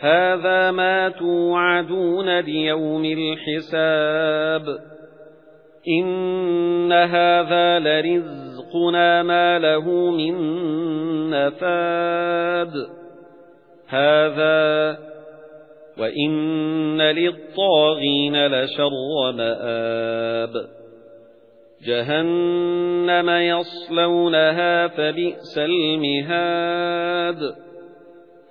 هَذَا مَا تُوعَدُونَ لِيَوْمِ الْحِسَابِ إِنَّ هَذَا لَرِزْقُنَا مَا لَهُ مِن نَّفَادٍ هَذَا وَإِنَّ لِلطَّاغِينَ لَشَرَّ مَآبٍ جَهَنَّمَ يَصْلَوْنَهَا فَبِئْسَ الْمِهَادُ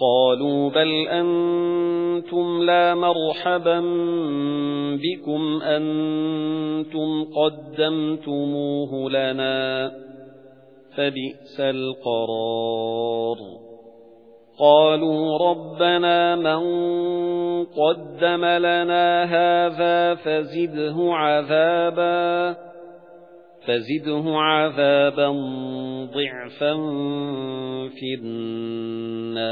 قالوا بل أنتم لا مرحبا بكم أنتم قدمتموه لنا فبئس القرار قالوا ربنا من قدم لنا هذا فزده عذابا فزده عذابا ضعفا في النار.